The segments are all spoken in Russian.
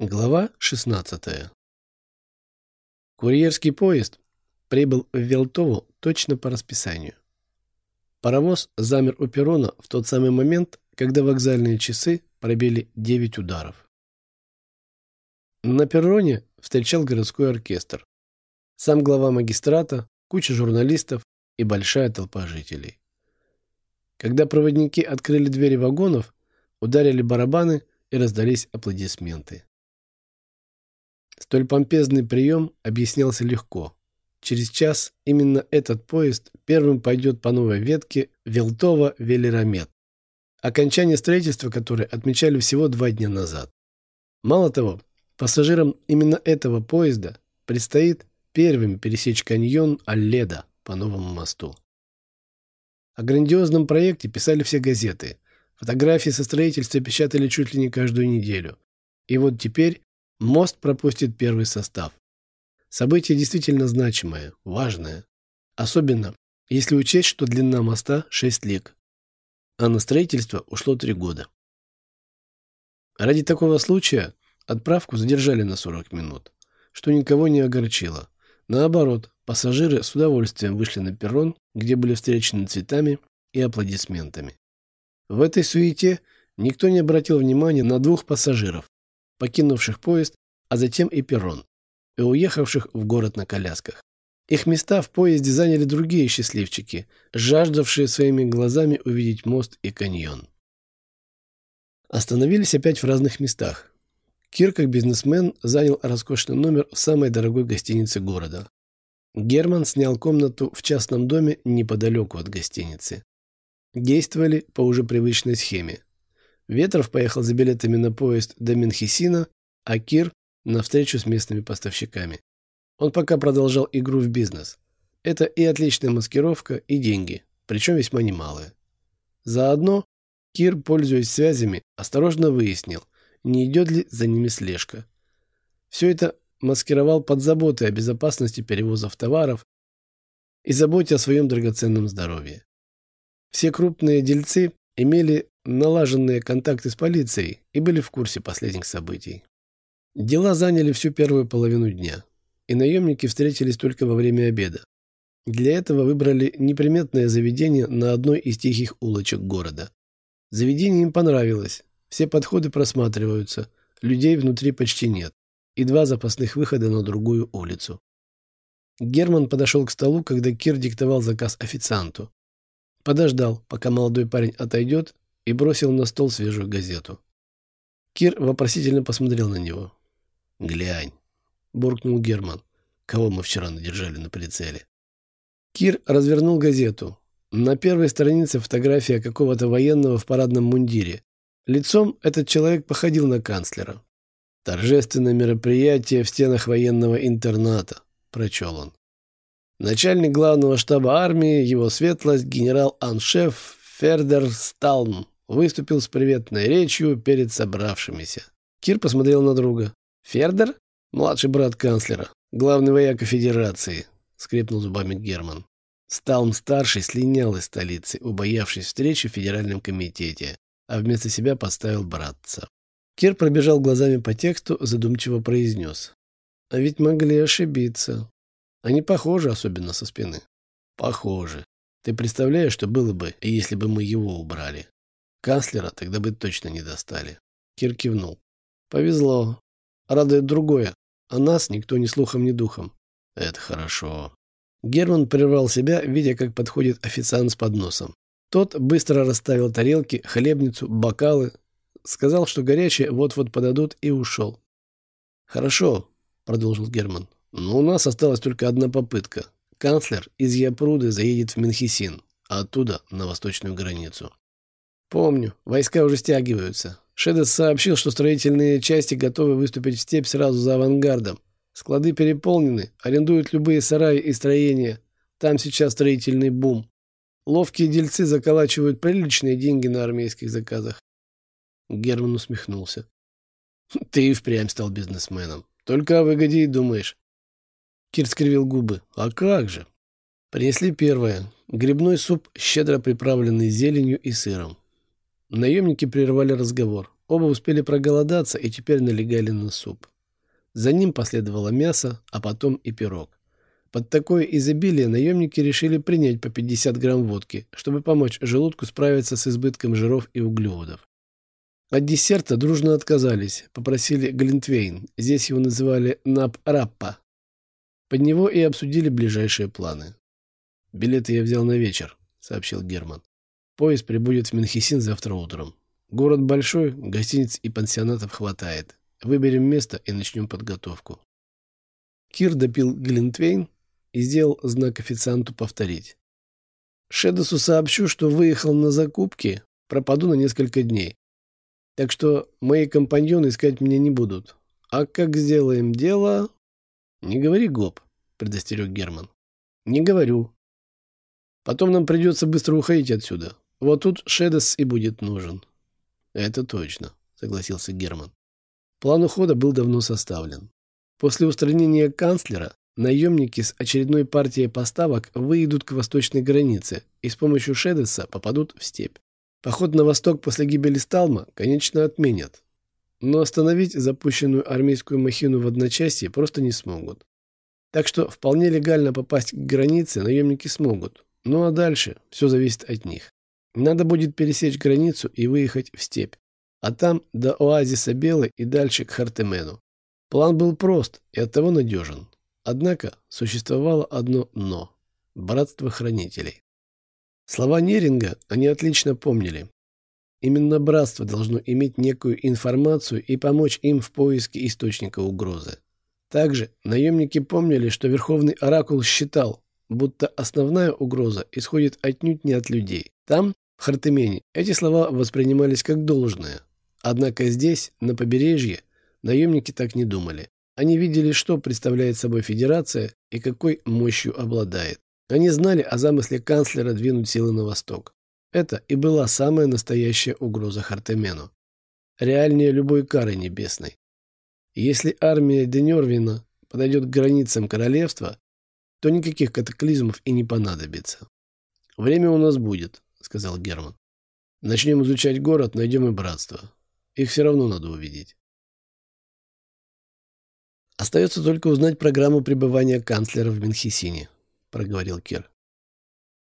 Глава 16. Курьерский поезд прибыл в Велтову точно по расписанию. Паровоз замер у перрона в тот самый момент, когда вокзальные часы пробили 9 ударов. На перроне встречал городской оркестр. Сам глава магистрата, куча журналистов и большая толпа жителей. Когда проводники открыли двери вагонов, ударили барабаны и раздались аплодисменты. Столь помпезный прием объяснялся легко. Через час именно этот поезд первым пойдет по новой ветке Велтова-Велеромет, окончание строительства которой отмечали всего два дня назад. Мало того, пассажирам именно этого поезда предстоит первым пересечь каньон Алледа по новому мосту. О грандиозном проекте писали все газеты. Фотографии со строительства печатали чуть ли не каждую неделю. И вот теперь Мост пропустит первый состав. Событие действительно значимое, важное. Особенно, если учесть, что длина моста 6 лиг. А на строительство ушло 3 года. Ради такого случая отправку задержали на 40 минут, что никого не огорчило. Наоборот, пассажиры с удовольствием вышли на перрон, где были встречены цветами и аплодисментами. В этой суете никто не обратил внимания на двух пассажиров, покинувших поезд, а затем и перрон, и уехавших в город на колясках. Их места в поезде заняли другие счастливчики, жаждавшие своими глазами увидеть мост и каньон. Остановились опять в разных местах. Кир, как бизнесмен, занял роскошный номер в самой дорогой гостинице города. Герман снял комнату в частном доме неподалеку от гостиницы. Действовали по уже привычной схеме. Ветров поехал за билетами на поезд до Менхесина, а Кир – на встречу с местными поставщиками. Он пока продолжал игру в бизнес. Это и отличная маскировка, и деньги, причем весьма немалые. Заодно Кир, пользуясь связями, осторожно выяснил, не идет ли за ними слежка. Все это маскировал под заботы о безопасности перевозов товаров и заботе о своем драгоценном здоровье. Все крупные дельцы имели налаженные контакты с полицией и были в курсе последних событий. Дела заняли всю первую половину дня, и наемники встретились только во время обеда. Для этого выбрали неприметное заведение на одной из тихих улочек города. Заведение им понравилось, все подходы просматриваются, людей внутри почти нет, и два запасных выхода на другую улицу. Герман подошел к столу, когда Кир диктовал заказ официанту. Подождал, пока молодой парень отойдет, и бросил на стол свежую газету. Кир вопросительно посмотрел на него. «Глянь», — буркнул Герман, кого мы вчера надержали на прицеле. Кир развернул газету. На первой странице фотография какого-то военного в парадном мундире. Лицом этот человек походил на канцлера. «Торжественное мероприятие в стенах военного интерната», — прочел он. Начальник главного штаба армии, его светлость, генерал-аншеф Фердер Сталм выступил с приветной речью перед собравшимися. Кир посмотрел на друга. «Фердер? Младший брат канцлера. Главный вояка Федерации», — скрипнул зубами Герман. Сталм-старший слинял из столицы, убоявшись встречи в Федеральном комитете, а вместо себя подставил братца. Кир пробежал глазами по тексту, задумчиво произнес. «А ведь могли ошибиться. Они похожи, особенно со спины». «Похожи. Ты представляешь, что было бы, если бы мы его убрали? Канцлера тогда бы точно не достали. Кир кивнул. Повезло. Радует другое. А нас никто ни слухом, ни духом. Это хорошо. Герман прервал себя, видя, как подходит официант с подносом. Тот быстро расставил тарелки, хлебницу, бокалы, сказал, что горячее вот-вот подадут, и ушел. «Хорошо», — продолжил Герман. «но у нас осталась только одна попытка. Канцлер из Япруды заедет в Менхисин, а оттуда на восточную границу. Помню, войска уже стягиваются. Шедес сообщил, что строительные части готовы выступить в степь сразу за авангардом. Склады переполнены, арендуют любые сараи и строения. Там сейчас строительный бум. Ловкие дельцы заколачивают приличные деньги на армейских заказах. Герман усмехнулся. Ты и впрямь стал бизнесменом. Только о выгоде и думаешь. Кир скривил губы. А как же? Принесли первое. Грибной суп, щедро приправленный зеленью и сыром. Наемники прервали разговор. Оба успели проголодаться и теперь налегали на суп. За ним последовало мясо, а потом и пирог. Под такое изобилие наемники решили принять по 50 грамм водки, чтобы помочь желудку справиться с избытком жиров и углеводов. От десерта дружно отказались, попросили глинтвейн, здесь его называли нап-раппа. Под него и обсудили ближайшие планы. «Билеты я взял на вечер», — сообщил Герман. «Поезд прибудет в Менхесин завтра утром. Город большой, гостиниц и пансионатов хватает. Выберем место и начнем подготовку». Кир допил глинтвейн, и сделал знак официанту повторить. Шедосу сообщу, что выехал на закупки, пропаду на несколько дней. Так что мои компаньоны искать меня не будут. А как сделаем дело... Не говори, Гоп, предостерег Герман. Не говорю. Потом нам придется быстро уходить отсюда. Вот тут Шедос и будет нужен. Это точно, согласился Герман. План ухода был давно составлен. После устранения канцлера Наемники с очередной партией поставок выйдут к восточной границе и с помощью Шедеса попадут в степь. Поход на восток после гибели Сталма, конечно, отменят. Но остановить запущенную армейскую махину в одночасье просто не смогут. Так что вполне легально попасть к границе наемники смогут. Ну а дальше все зависит от них. Надо будет пересечь границу и выехать в степь. А там до оазиса Белой и дальше к Хартемену. План был прост и оттого надежен. Однако существовало одно «но» – братство хранителей. Слова Неринга они отлично помнили. Именно братство должно иметь некую информацию и помочь им в поиске источника угрозы. Также наемники помнили, что Верховный Оракул считал, будто основная угроза исходит отнюдь не от людей. Там, в Хартемене, эти слова воспринимались как должное. Однако здесь, на побережье, наемники так не думали. Они видели, что представляет собой Федерация и какой мощью обладает. Они знали о замысле канцлера двинуть силы на восток. Это и была самая настоящая угроза Хартемену. Реальнее любой кары небесной. Если армия Денервина подойдет к границам королевства, то никаких катаклизмов и не понадобится. «Время у нас будет», — сказал Герман. «Начнем изучать город, найдем и братство. Их все равно надо увидеть». «Остается только узнать программу пребывания канцлера в Менхисине», — проговорил Кир.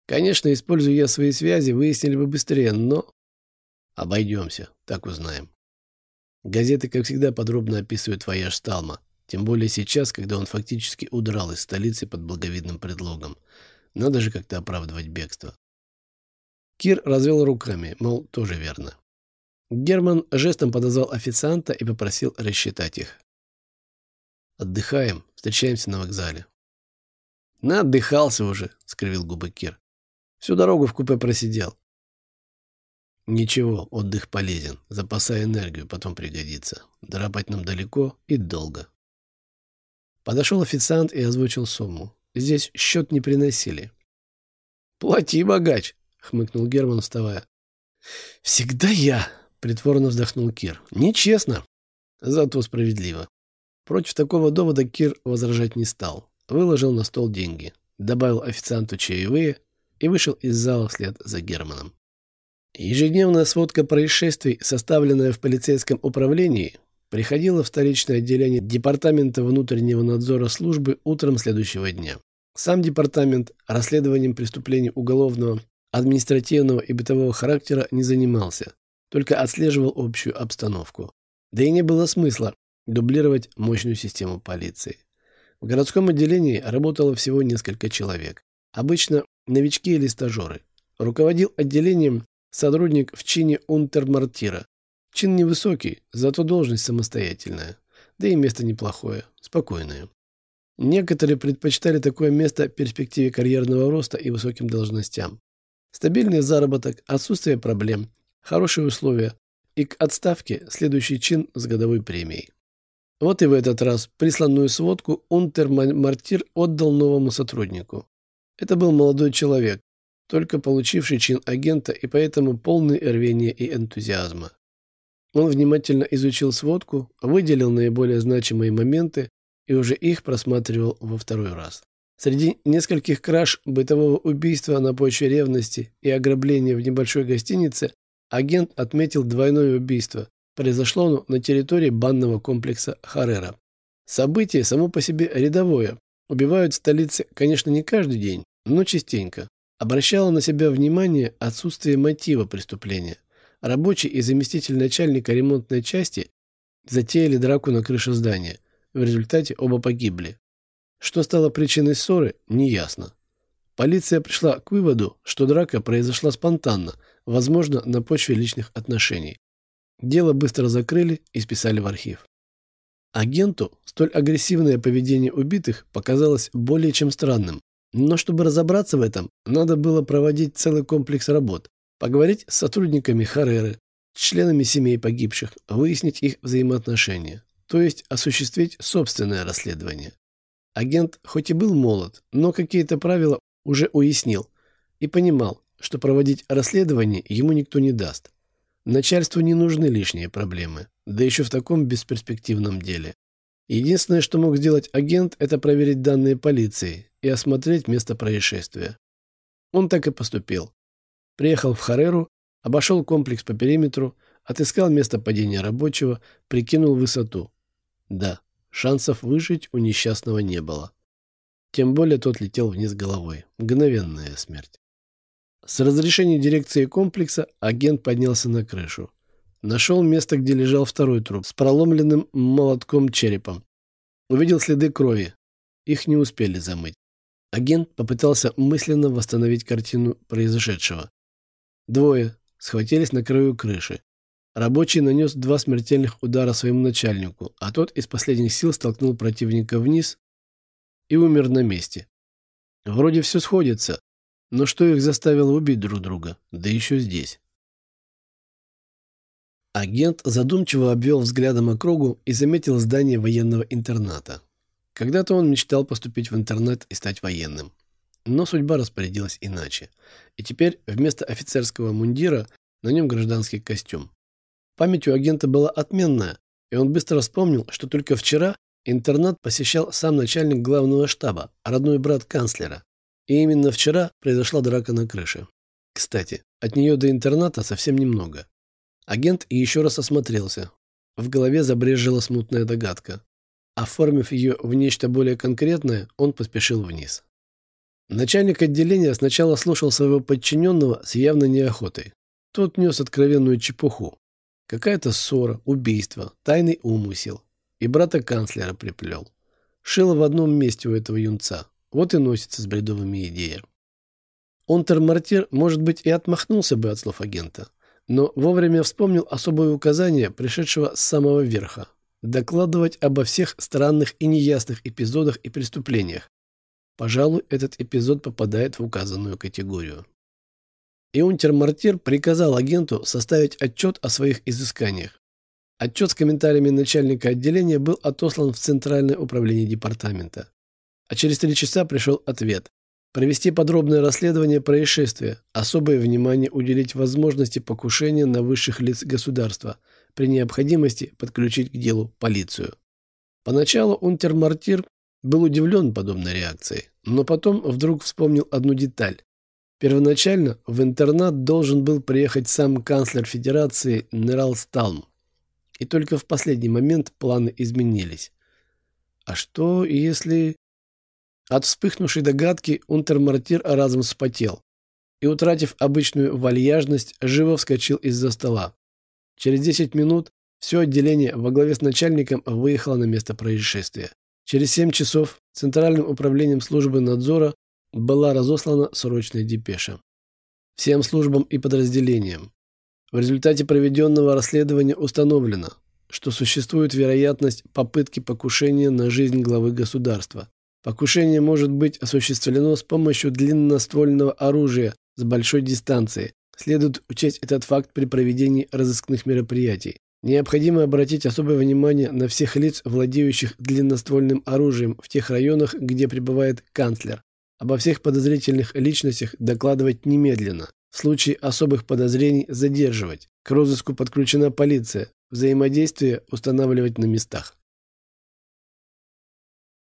«Конечно, используя я свои связи, выяснили бы быстрее, но...» «Обойдемся, так узнаем». Газеты, как всегда, подробно описывают вояж Сталма, тем более сейчас, когда он фактически удрал из столицы под благовидным предлогом. Надо же как-то оправдывать бегство. Кир развел руками, мол, тоже верно. Герман жестом подозвал официанта и попросил рассчитать их. Отдыхаем. Встречаемся на вокзале. Наотдыхался уже, скривил губы Кир. Всю дорогу в купе просидел. Ничего, отдых полезен. Запасай энергию, потом пригодится. Драпать нам далеко и долго. Подошел официант и озвучил сумму. Здесь счет не приносили. «Плати, богач!» — хмыкнул Герман, вставая. «Всегда я!» — притворно вздохнул Кир. «Нечестно, зато справедливо». Против такого довода Кир возражать не стал. Выложил на стол деньги, добавил официанту чаевые и вышел из зала вслед за Германом. Ежедневная сводка происшествий, составленная в полицейском управлении, приходила в столичное отделение Департамента внутреннего надзора службы утром следующего дня. Сам департамент расследованием преступлений уголовного, административного и бытового характера не занимался, только отслеживал общую обстановку. Да и не было смысла дублировать мощную систему полиции. В городском отделении работало всего несколько человек. Обычно новички или стажеры. Руководил отделением сотрудник в чине унтермартира. Чин невысокий, зато должность самостоятельная. Да и место неплохое, спокойное. Некоторые предпочитали такое место перспективе карьерного роста и высоким должностям. Стабильный заработок, отсутствие проблем, хорошие условия и к отставке следующий чин с годовой премией. Вот и в этот раз присланную сводку Унтер-Мартир отдал новому сотруднику. Это был молодой человек, только получивший чин агента и поэтому полный рвения и энтузиазма. Он внимательно изучил сводку, выделил наиболее значимые моменты и уже их просматривал во второй раз. Среди нескольких краж бытового убийства на почве ревности и ограбления в небольшой гостинице агент отметил двойное убийство, Произошло оно на территории банного комплекса Харера. Событие само по себе рядовое. Убивают в столице, конечно, не каждый день, но частенько. Обращало на себя внимание отсутствие мотива преступления. Рабочий и заместитель начальника ремонтной части затеяли драку на крыше здания. В результате оба погибли. Что стало причиной ссоры, неясно. Полиция пришла к выводу, что драка произошла спонтанно, возможно, на почве личных отношений. Дело быстро закрыли и списали в архив. Агенту столь агрессивное поведение убитых показалось более чем странным. Но чтобы разобраться в этом, надо было проводить целый комплекс работ, поговорить с сотрудниками Хареры, членами семей погибших, выяснить их взаимоотношения, то есть осуществить собственное расследование. Агент хоть и был молод, но какие-то правила уже уяснил и понимал, что проводить расследование ему никто не даст. Начальству не нужны лишние проблемы, да еще в таком бесперспективном деле. Единственное, что мог сделать агент, это проверить данные полиции и осмотреть место происшествия. Он так и поступил. Приехал в Хареру, обошел комплекс по периметру, отыскал место падения рабочего, прикинул высоту. Да, шансов выжить у несчастного не было. Тем более тот летел вниз головой. Мгновенная смерть. С разрешения дирекции комплекса агент поднялся на крышу. Нашел место, где лежал второй труп с проломленным молотком черепом. Увидел следы крови. Их не успели замыть. Агент попытался мысленно восстановить картину произошедшего. Двое схватились на краю крыши. Рабочий нанес два смертельных удара своему начальнику, а тот из последних сил столкнул противника вниз и умер на месте. Вроде все сходится, но что их заставило убить друг друга, да еще здесь? Агент задумчиво обвел взглядом округу и заметил здание военного интерната. Когда-то он мечтал поступить в интернат и стать военным. Но судьба распорядилась иначе. И теперь вместо офицерского мундира на нем гражданский костюм. Память у агента была отменная, и он быстро вспомнил, что только вчера Интернат посещал сам начальник главного штаба, родной брат канцлера. И именно вчера произошла драка на крыше. Кстати, от нее до интерната совсем немного. Агент еще раз осмотрелся. В голове забрежила смутная догадка. Оформив ее в нечто более конкретное, он поспешил вниз. Начальник отделения сначала слушал своего подчиненного с явной неохотой. Тот нес откровенную чепуху. Какая-то ссора, убийство, тайный умысел. И брата канцлера приплел. Шило в одном месте у этого юнца. Вот и носится с бредовыми идеями. Онтер-мартир, может быть, и отмахнулся бы от слов агента, но вовремя вспомнил особое указание, пришедшего с самого верха – докладывать обо всех странных и неясных эпизодах и преступлениях. Пожалуй, этот эпизод попадает в указанную категорию. И Унтер-Мартир приказал агенту составить отчет о своих изысканиях. Отчет с комментариями начальника отделения был отослан в Центральное управление департамента. А через три часа пришел ответ. Провести подробное расследование происшествия, особое внимание уделить возможности покушения на высших лиц государства, при необходимости подключить к делу полицию. Поначалу Унтермартир был удивлен подобной реакцией, но потом вдруг вспомнил одну деталь. Первоначально в интернат должен был приехать сам канцлер Федерации Нерал Сталм и только в последний момент планы изменились. А что, если... От вспыхнувшей догадки Унтермартир разом вспотел и, утратив обычную вальяжность, живо вскочил из-за стола. Через 10 минут все отделение во главе с начальником выехало на место происшествия. Через 7 часов Центральным управлением службы надзора была разослана срочная депеша. Всем службам и подразделениям в результате проведенного расследования установлено, что существует вероятность попытки покушения на жизнь главы государства. Покушение может быть осуществлено с помощью длинноствольного оружия с большой дистанции. Следует учесть этот факт при проведении разыскных мероприятий. Необходимо обратить особое внимание на всех лиц, владеющих длинноствольным оружием в тех районах, где пребывает канцлер. Обо всех подозрительных личностях докладывать немедленно. В случае особых подозрений задерживать. К розыску подключена полиция. Взаимодействие устанавливать на местах.